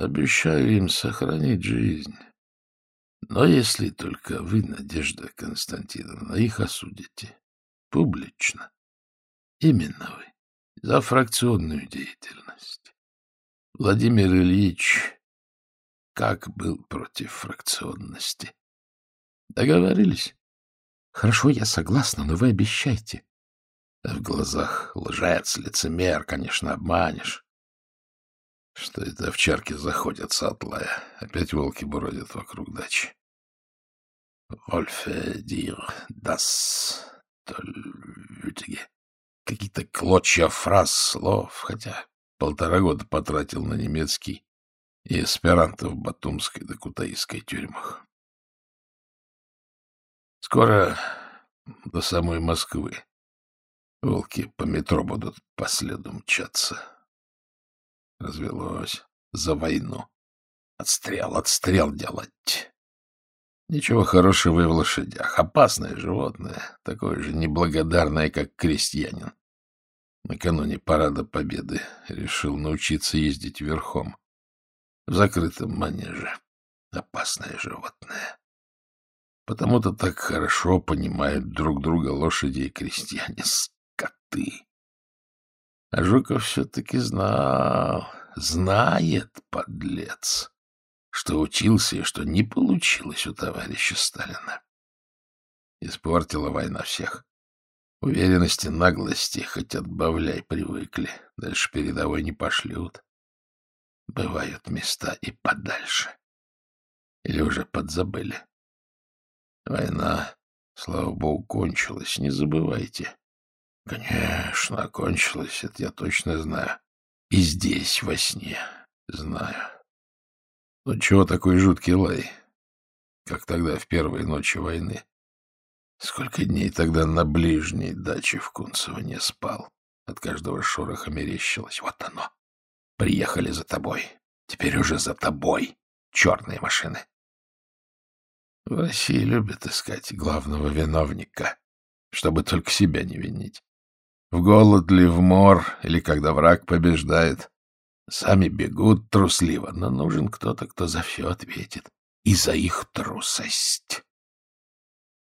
Обещаю им сохранить жизнь. Но если только вы, Надежда Константиновна, их осудите публично, именно вы, за фракционную деятельность. Владимир Ильич как был против фракционности. Договорились? Хорошо, я согласна, но вы обещайте. В глазах лжец, лицемер, конечно, обманешь. Что это овчарки заходятся от лая. Опять волки бродят вокруг дачи. Вольфе дир дас тольвютиге. Какие-то клочья фраз, слов, хотя полтора года потратил на немецкий и аспирантов в Батумской да Кутаисской тюрьмах. Скоро до самой Москвы волки по метро будут по следу мчаться. Развелось за войну. Отстрел, отстрел делать. Ничего хорошего и в лошадях. Опасное животное, такое же неблагодарное, как крестьянин. Накануне парада Победы решил научиться ездить верхом в закрытом манеже. Опасное животное. Потому-то так хорошо понимают друг друга лошади и крестьяне, скоты. А Жуков все-таки знал, знает, подлец, что учился и что не получилось у товарища Сталина. Испортила война всех. Уверенности, наглости, хоть отбавляй, привыкли. Дальше передовой не пошлют. Бывают места и подальше. Или уже подзабыли. Война, слава богу, кончилась, не забывайте. Конечно, кончилась, это я точно знаю. И здесь, во сне, знаю. Но чего такой жуткий лай, как тогда в первой ночи войны? Сколько дней тогда на ближней даче в Кунцево не спал. От каждого шороха мерещилось. Вот оно. Приехали за тобой. Теперь уже за тобой. Черные машины. В России любят искать главного виновника, чтобы только себя не винить. В голод ли, в мор, или когда враг побеждает. Сами бегут трусливо, но нужен кто-то, кто за все ответит. И за их трусость.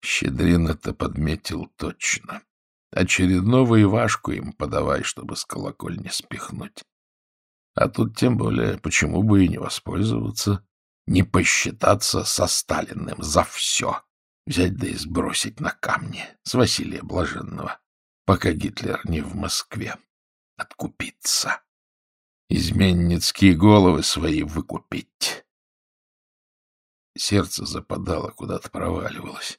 Щедрин это подметил точно. Очередного Ивашку им подавай, чтобы с колокольни спихнуть. А тут тем более, почему бы и не воспользоваться, не посчитаться со Сталиным за все, взять да и сбросить на камни с Василия Блаженного, пока Гитлер не в Москве, откупиться, изменницкие головы свои выкупить. Сердце западало, куда-то проваливалось.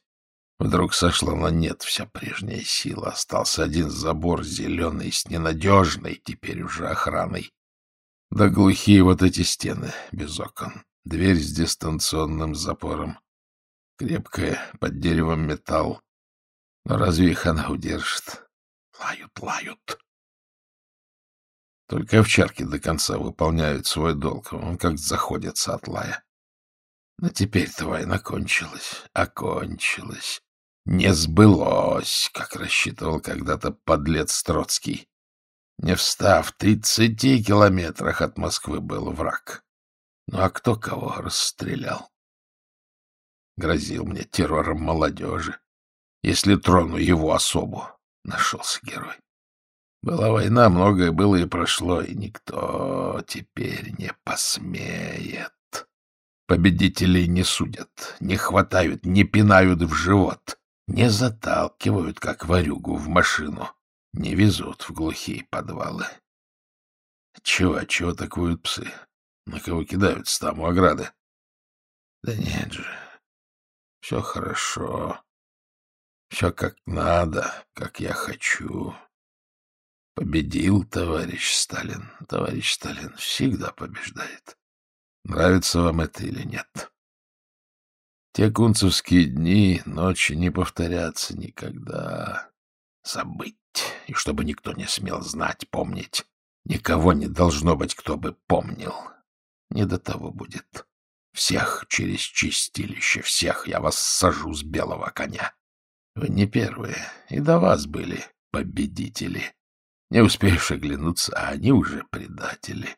Вдруг сошла на нет вся прежняя сила. Остался один забор зеленый с ненадежной теперь уже охраной. Да глухие вот эти стены без окон. Дверь с дистанционным запором. Крепкая, под деревом металл. Но разве их она удержит? Лают, лают. Только овчарки до конца выполняют свой долг. Он как заходится от лая. Но теперь-то война кончилась. Окончилась. Не сбылось, как рассчитывал когда-то подлец Троцкий. Не встав, в тридцати километрах от Москвы был враг. Ну а кто кого расстрелял? Грозил мне террором молодежи. Если трону его особу, нашелся герой. Была война, многое было и прошло, и никто теперь не посмеет. Победителей не судят, не хватают, не пинают в живот, не заталкивают, как варюгу, в машину не везут в глухие подвалы. Чего, чего такуют псы? На кого кидаются там у ограды? Да нет же, все хорошо. Все как надо, как я хочу. Победил товарищ Сталин. Товарищ Сталин всегда побеждает. Нравится вам это или нет? Те кунцевские дни, ночи не повторятся никогда. Забыть и чтобы никто не смел знать, помнить. Никого не должно быть, кто бы помнил. Не до того будет. Всех через чистилище, всех я вас сажу с белого коня. Вы не первые, и до вас были победители. Не успеешь оглянуться, а они уже предатели.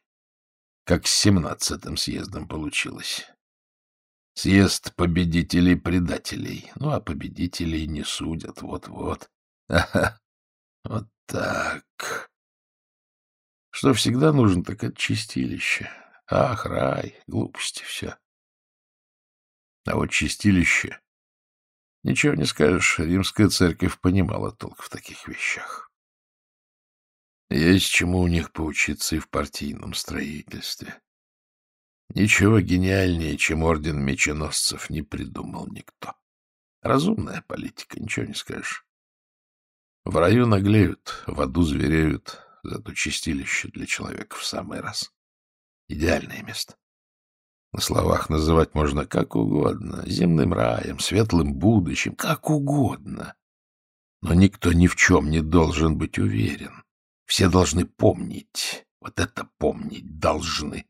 как с семнадцатым съездом получилось. Съезд победителей-предателей. Ну, а победителей не судят, вот-вот. Ага, вот так. Что всегда нужно, так это чистилище. Ах, рай, глупости все. А вот чистилище... Ничего не скажешь, римская церковь понимала толк в таких вещах. Есть чему у них поучиться и в партийном строительстве. Ничего гениальнее, чем орден меченосцев, не придумал никто. Разумная политика, ничего не скажешь. В раю наглеют, в аду звереют, зато чистилище для человека в самый раз. Идеальное место. На словах называть можно как угодно, земным раем, светлым будущим, как угодно. Но никто ни в чем не должен быть уверен. Все должны помнить, вот это помнить должны.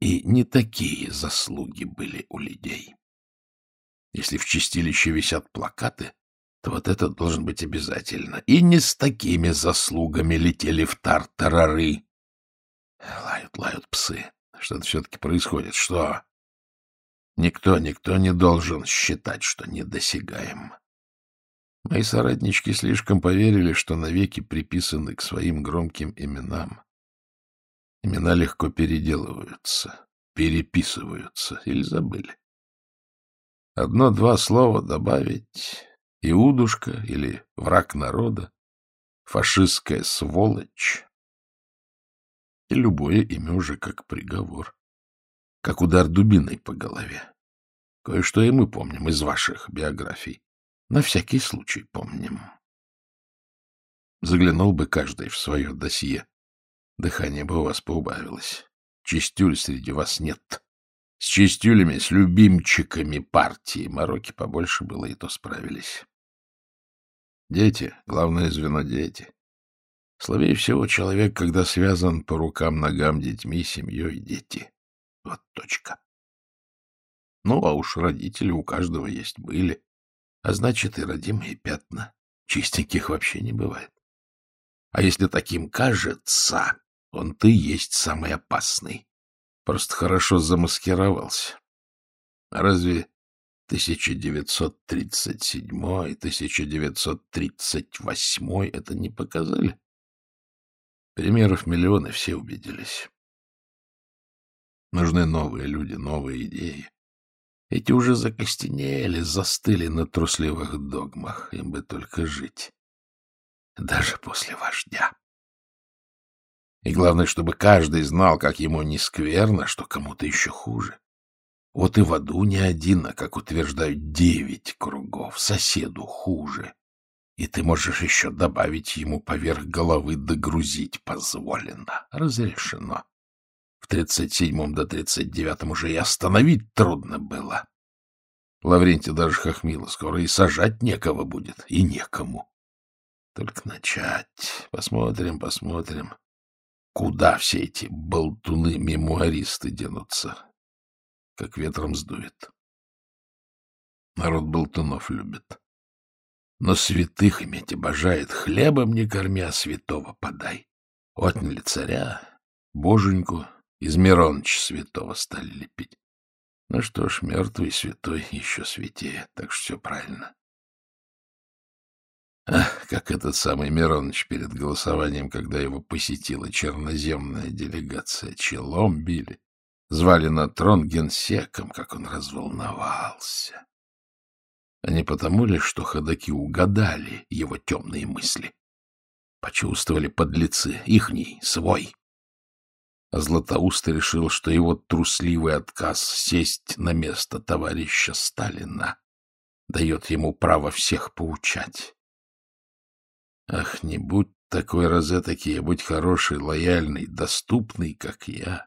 И не такие заслуги были у людей. Если в чистилище висят плакаты, то вот это должен быть обязательно. И не с такими заслугами летели в тартарары. Лают, лают псы. Что-то все-таки происходит. Что? Никто, никто не должен считать, что недосягаем. Мои соратнички слишком поверили, что навеки приписаны к своим громким именам. Имена легко переделываются, переписываются или забыли. Одно-два слова добавить — Иудушка или враг народа, фашистская сволочь и любое имя уже как приговор, как удар дубиной по голове. Кое-что и мы помним из ваших биографий. На всякий случай помним. Заглянул бы каждый в свое досье. Дыхание бы у вас поубавилось. Чистюль среди вас нет. С чистюлями, с любимчиками партии мороки побольше было, и то справились. Дети, главное звено — дети. Слабее всего человек, когда связан по рукам, ногам, детьми, семьей, дети. Вот точка. Ну, а уж родители у каждого есть были. А значит, и родимые пятна. Чистеньких вообще не бывает. А если таким кажется, он ты есть самый опасный. Просто хорошо замаскировался. Разве 1937 и 1938 это не показали? Примеров миллионы, все убедились. Нужны новые люди, новые идеи. Эти уже закостенели, застыли на трусливых догмах. Им бы только жить. Даже после вождя. И главное, чтобы каждый знал, как ему не скверно, что кому-то еще хуже. Вот и в аду не один, а, как утверждают, девять кругов, соседу хуже и ты можешь еще добавить ему поверх головы догрузить позволено, разрешено. В тридцать седьмом до тридцать девятом уже и остановить трудно было. Лаврентий даже хохмила, скоро и сажать некого будет, и некому. Только начать. Посмотрим, посмотрим, куда все эти болтуны-мемуаристы денутся, как ветром сдует. Народ болтунов любит. Но святых иметь обожает, хлебом не кормя, святого подай. Отняли царя, боженьку, из Мироныча святого стали лепить. Ну что ж, мертвый святой еще святее, так что все правильно. Ах, как этот самый Мироныч перед голосованием, когда его посетила черноземная делегация, челом били, звали на трон генсеком, как он разволновался. А не потому ли, что ходаки угадали его темные мысли? Почувствовали подлецы, ихний, свой. А Златоуст решил, что его трусливый отказ сесть на место товарища Сталина дает ему право всех поучать. Ах, не будь такой розетоки, а будь хороший, лояльный, доступный, как я.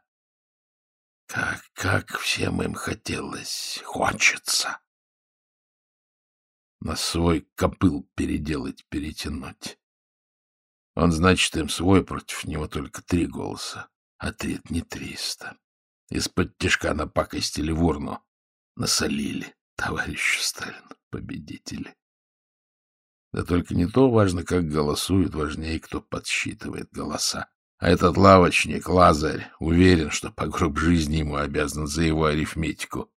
Как, как всем им хотелось, хочется на свой копыл переделать, перетянуть. Он, значит, им свой, против него только три голоса. Ответ не триста. Из-под тяжка напакостили в урну. Насолили товарищу Сталин, победители. Да только не то важно, как голосуют, важнее, кто подсчитывает голоса. А этот лавочник, Лазарь, уверен, что по гроб жизни ему обязан за его арифметику,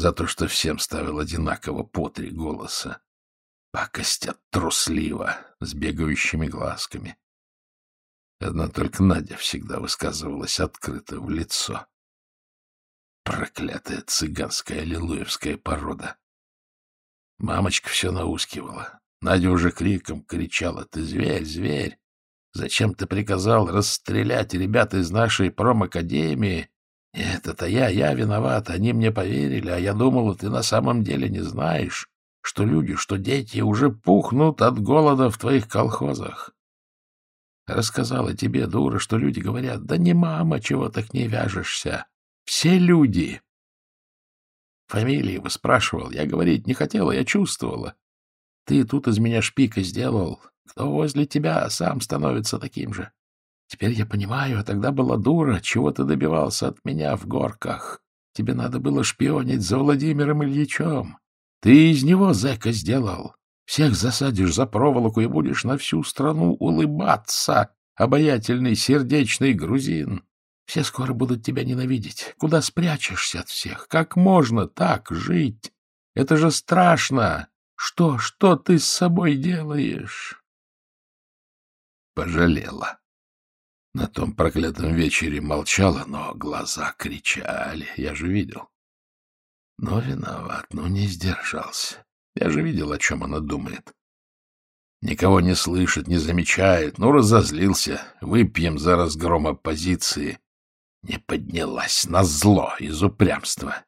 за то, что всем ставил одинаково по три голоса. Пакостят трусливо, с бегающими глазками. Одна только Надя всегда высказывалась открыто в лицо. Проклятая цыганская аллилуевская порода. Мамочка все наускивала. Надя уже криком кричала, «Ты зверь, зверь! Зачем ты приказал расстрелять ребят из нашей промакадемии? Нет, это я, я виноват, они мне поверили, а я думала, ты на самом деле не знаешь, что люди, что дети уже пухнут от голода в твоих колхозах. Рассказала тебе, дура, что люди говорят, да не мама, чего так не вяжешься. Все люди. Фамилии бы спрашивал, я говорить не хотела, я чувствовала. Ты тут из меня шпика сделал. Кто возле тебя, сам становится таким же. Теперь я понимаю, а тогда была дура, чего ты добивался от меня в горках. Тебе надо было шпионить за Владимиром Ильичем. Ты из него зэка сделал. Всех засадишь за проволоку и будешь на всю страну улыбаться, обаятельный сердечный грузин. Все скоро будут тебя ненавидеть. Куда спрячешься от всех? Как можно так жить? Это же страшно. Что, что ты с собой делаешь? Пожалела. На том проклятом вечере молчала, но глаза кричали. Я же видел. Но виноват, но не сдержался. Я же видел, о чем она думает. Никого не слышит, не замечает. Ну, разозлился. Выпьем за разгром оппозиции. Не поднялась на зло из упрямства.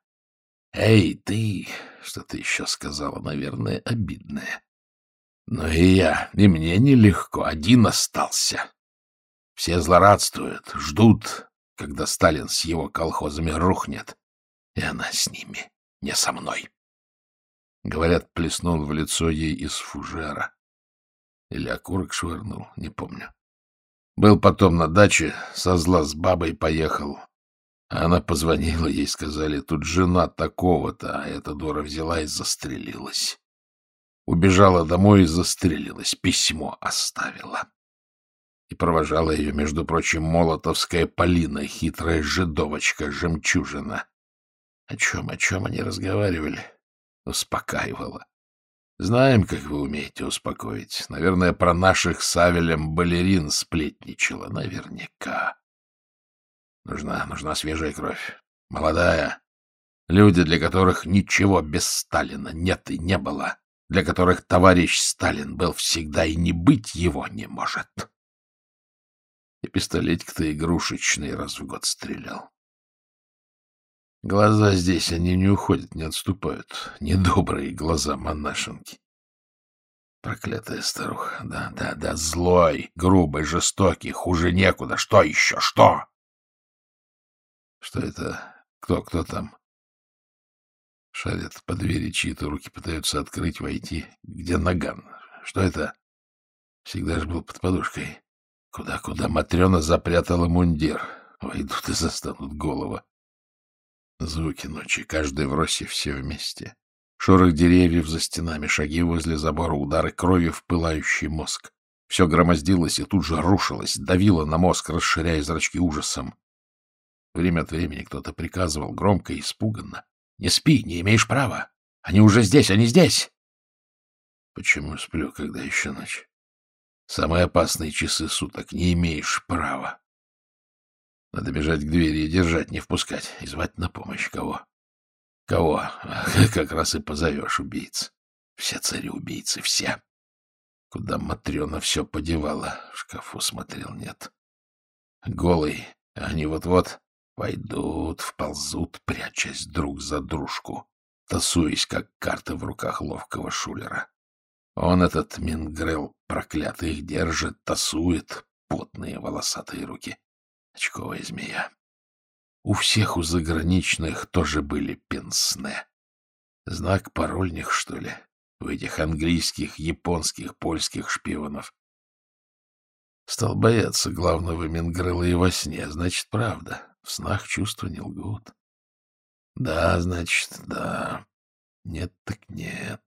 Эй, ты, что ты еще сказала, наверное, обидное. Но и я, и мне нелегко, один остался. Все злорадствуют, ждут, когда Сталин с его колхозами рухнет. И она с ними, не со мной. Говорят, плеснул в лицо ей из фужера. Или окурок швырнул, не помню. Был потом на даче, со зла с бабой поехал. А она позвонила, ей сказали, тут жена такого-то, а эта дура взяла и застрелилась. Убежала домой и застрелилась, письмо оставила. И провожала ее, между прочим, молотовская Полина, хитрая жидовочка-жемчужина. О чем, о чем они разговаривали? Успокаивала. Знаем, как вы умеете успокоить. Наверное, про наших с Авелем балерин сплетничала. Наверняка. Нужна, нужна свежая кровь. Молодая. Люди, для которых ничего без Сталина нет и не было. Для которых товарищ Сталин был всегда и не быть его не может. И пистолетик-то игрушечный раз в год стрелял. Глаза здесь, они не уходят, не отступают. Недобрые глаза монашенки. Проклятая старуха. Да, да, да, злой, грубый, жестокий, хуже некуда. Что еще? Что? Что это? Кто, кто там? Шарят по двери, чьи-то руки пытаются открыть, войти. Где наган? Что это? Всегда же был под подушкой. Куда-куда Матрена запрятала мундир. Войдут и застанут голова. Звуки ночи, каждый в росе, все вместе. Шорох деревьев за стенами, шаги возле забора, удары крови в пылающий мозг. Все громоздилось и тут же рушилось, давило на мозг, расширяя зрачки ужасом. Время от времени кто-то приказывал громко и испуганно. — Не спи, не имеешь права. Они уже здесь, они здесь. Почему сплю, когда еще ночь? Самые опасные часы суток не имеешь права. Надо бежать к двери и держать, не впускать, и звать на помощь кого. Кого? Как раз и позовешь убийц. Все цари-убийцы, все. Куда Матрена все подевала, в шкафу смотрел, нет. Голый, они вот-вот войдут, вползут, прячась друг за дружку, тасуясь, как карты в руках ловкого шулера. Он, этот Мингрел проклятый, их держит, тасует потные волосатые руки. Очковая змея. У всех у заграничных тоже были пенсне. Знак парольных, что ли, у этих английских, японских, польских шпионов. Стал бояться главного Менгрыла и во сне. Значит, правда. В снах чувства не лгут. Да, значит, да. Нет так нет.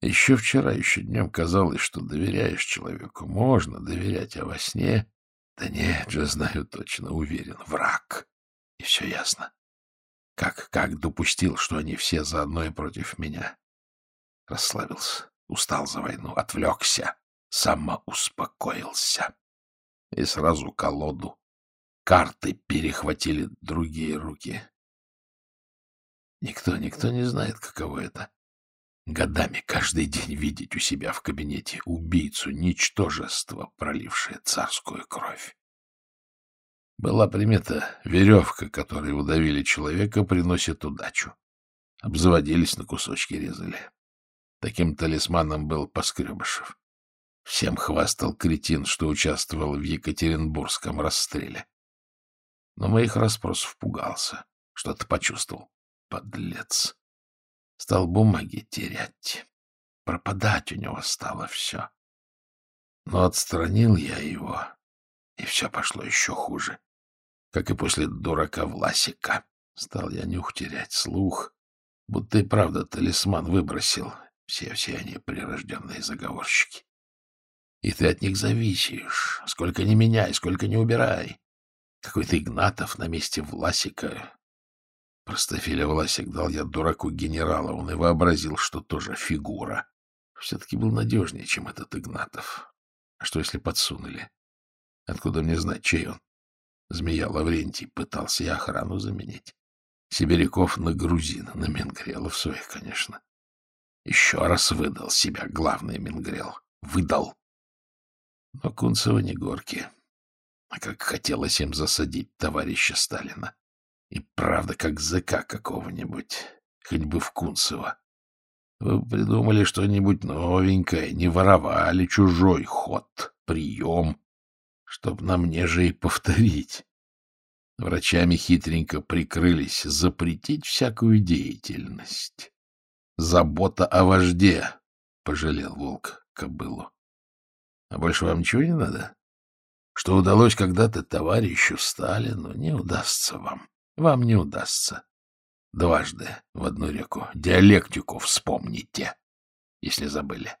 Еще вчера, еще днем казалось, что доверяешь человеку. Можно доверять, а во сне Да нет же, знаю точно, уверен, враг. И все ясно. Как, как допустил, что они все заодно и против меня? Расслабился, устал за войну, отвлекся, самоуспокоился. И сразу колоду. Карты перехватили другие руки. Никто, никто не знает, каково это. Годами каждый день видеть у себя в кабинете убийцу, ничтожество, пролившее царскую кровь. Была примета — веревка, которой удавили человека, приносит удачу. Обзаводились на кусочки, резали. Таким талисманом был Поскребышев. Всем хвастал кретин, что участвовал в Екатеринбургском расстреле. Но моих расспросов пугался, что-то почувствовал. Подлец. Стал бумаги терять. Пропадать у него стало все. Но отстранил я его, и все пошло еще хуже как и после дурака Власика. Стал я нюх терять, слух, будто и правда талисман выбросил. Все-все они прирожденные заговорщики. И ты от них зависишь. Сколько не меняй, сколько не убирай. Какой-то Игнатов на месте Власика. Простофиля Власик дал я дураку генерала. Он и вообразил, что тоже фигура. Все-таки был надежнее, чем этот Игнатов. А что, если подсунули? Откуда мне знать, чей он? Змея Лаврентий пытался и охрану заменить. Сибиряков на грузина, на Менгрелов своих, конечно. Еще раз выдал себя главный Менгрел. Выдал. Но Кунцева не горки. А как хотелось им засадить товарища Сталина. И правда, как ЗК какого-нибудь. Хоть бы в Кунцево. Вы придумали что-нибудь новенькое, не воровали чужой ход, прием чтоб на мне же и повторить. Врачами хитренько прикрылись запретить всякую деятельность. Забота о вожде, — пожалел волк кобылу. А больше вам ничего не надо? Что удалось когда-то товарищу Сталину, не удастся вам. Вам не удастся. Дважды в одну реку. Диалектику вспомните, если забыли.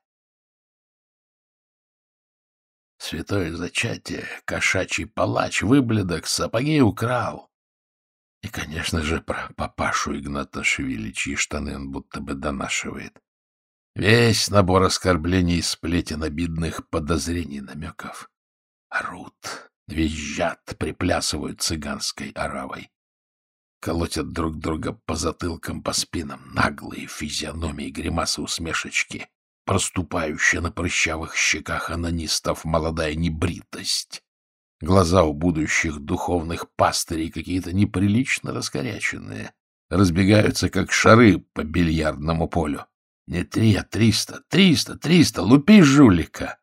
Святое зачатие, кошачий палач, выбледок, сапоги украл. И, конечно же, про папашу Игната Шевили, чьи штаны он будто бы донашивает. Весь набор оскорблений, сплетен, обидных подозрений, намеков. Орут, визжат, приплясывают цыганской оравой. Колотят друг друга по затылкам, по спинам, наглые физиономии, гримасы, усмешечки проступающая на прыщавых щеках анонистов молодая небритость. Глаза у будущих духовных пастырей какие-то неприлично раскоряченные, разбегаются, как шары по бильярдному полю. Не три, а триста, триста, триста, лупи жулика!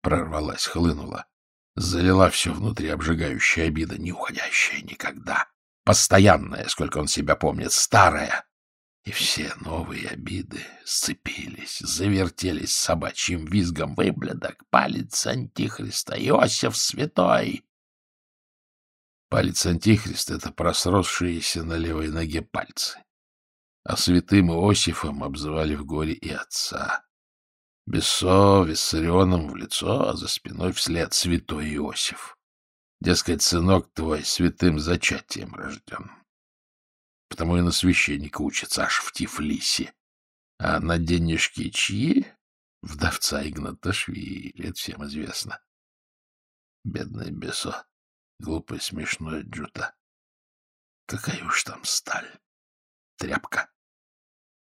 Прорвалась, хлынула. Залила все внутри обжигающая обида, не уходящая никогда. Постоянная, сколько он себя помнит, старая, и все новые обиды сцепились, завертелись собачьим визгом. Выблядок, палец Антихриста, Иосиф Святой! Палец Антихриста — это просросшиеся на левой ноге пальцы. А святым Иосифом обзывали в горе и отца. Бессо Виссарионом в лицо, а за спиной вслед святой Иосиф. Дескать, сынок твой святым зачатием рожден потому и на священника учится аж в Тифлисе. А на денежки чьи? Вдовца Игнаташвили, это всем известно. Бедное бесо, глупое смешное джута. Какая уж там сталь, тряпка.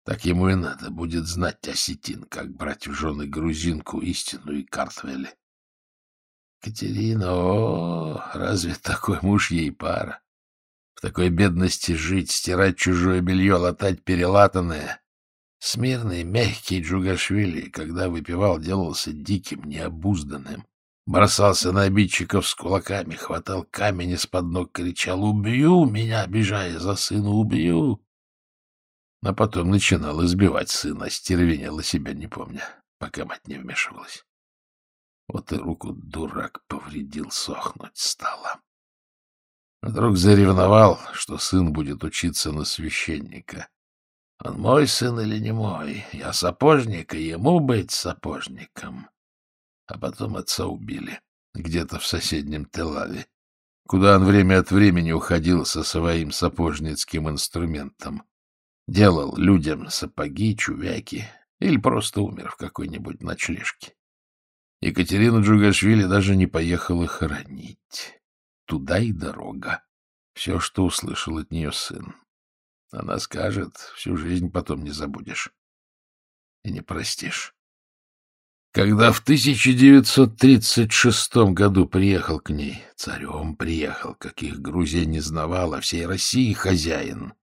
Так ему и надо будет знать осетин, как брать в жены грузинку истину и картвели. Катерина, о, разве такой муж ей пара? В такой бедности жить, стирать чужое белье, латать перелатанное. Смирный, мягкий Джугашвили, когда выпивал, делался диким, необузданным. Бросался на обидчиков с кулаками, хватал камень из-под ног, кричал «Убью меня, обижая за сына, убью!» А потом начинал избивать сына, стервенела себя, не помня, пока мать не вмешивалась. Вот и руку дурак повредил, сохнуть стало. Вдруг заревновал, что сын будет учиться на священника. Он мой сын или не мой? Я сапожник, и ему быть сапожником. А потом отца убили. где-то в соседнем Телаве, куда он время от времени уходил со своим сапожницким инструментом. Делал людям сапоги, чувяки или просто умер в какой-нибудь ночлежке. Екатерина Джугашвили даже не поехала хоронить. Туда и дорога. Все, что услышал от нее сын. Она скажет, всю жизнь потом не забудешь и не простишь. Когда в 1936 году приехал к ней, царем приехал, каких Грузия не знавала, всей России хозяин,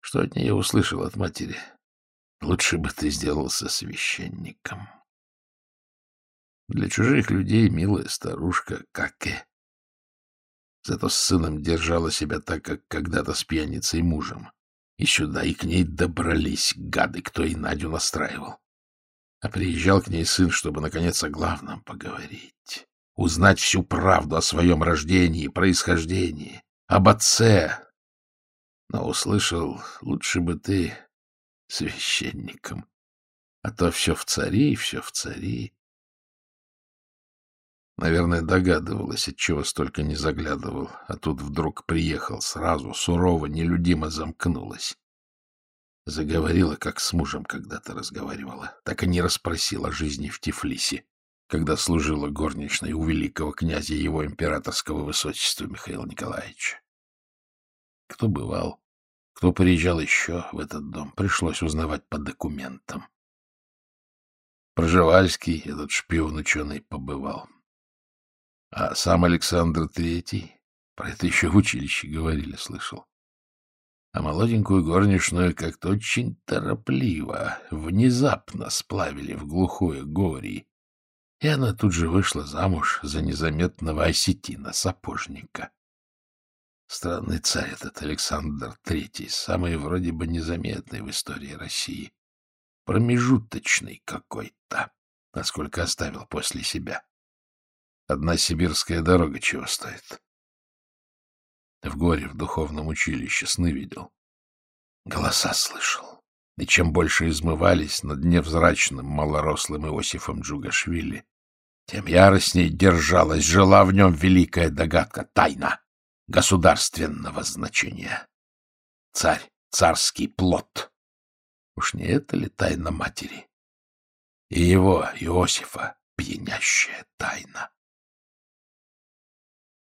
что от нее услышал от матери? Лучше бы ты сделался священником. Для чужих людей милая старушка, как и. Зато с сыном держала себя так, как когда-то с пьяницей мужем. И сюда, и к ней добрались гады, кто и Надю настраивал. А приезжал к ней сын, чтобы, наконец, о главном поговорить. Узнать всю правду о своем рождении, происхождении, об отце. Но услышал, лучше бы ты священником. А то все в цари, все в цари. Наверное, догадывалась, от чего столько не заглядывал, а тут вдруг приехал сразу, сурово, нелюдимо замкнулась. Заговорила, как с мужем когда-то разговаривала. Так и не расспросила о жизни в Тифлисе, когда служила горничной у великого князя его императорского высочества Михаила Николаевича. Кто бывал, кто приезжал еще в этот дом, пришлось узнавать по документам. Проживальский, этот шпион ученый, побывал. А сам Александр Третий, про это еще в училище говорили, слышал а молоденькую горничную как-то очень торопливо, внезапно сплавили в глухое горе, и она тут же вышла замуж за незаметного осетина-сапожника. Странный царь этот Александр Третий, самый вроде бы незаметный в истории России, промежуточный какой-то, насколько оставил после себя. Одна сибирская дорога чего стоит. В горе в духовном училище сны видел. Голоса слышал. И чем больше измывались над невзрачным малорослым Иосифом Джугашвили, тем яростней держалась, жила в нем великая догадка, тайна государственного значения. Царь, царский плод. Уж не это ли тайна матери? И его, Иосифа, пьянящая тайна.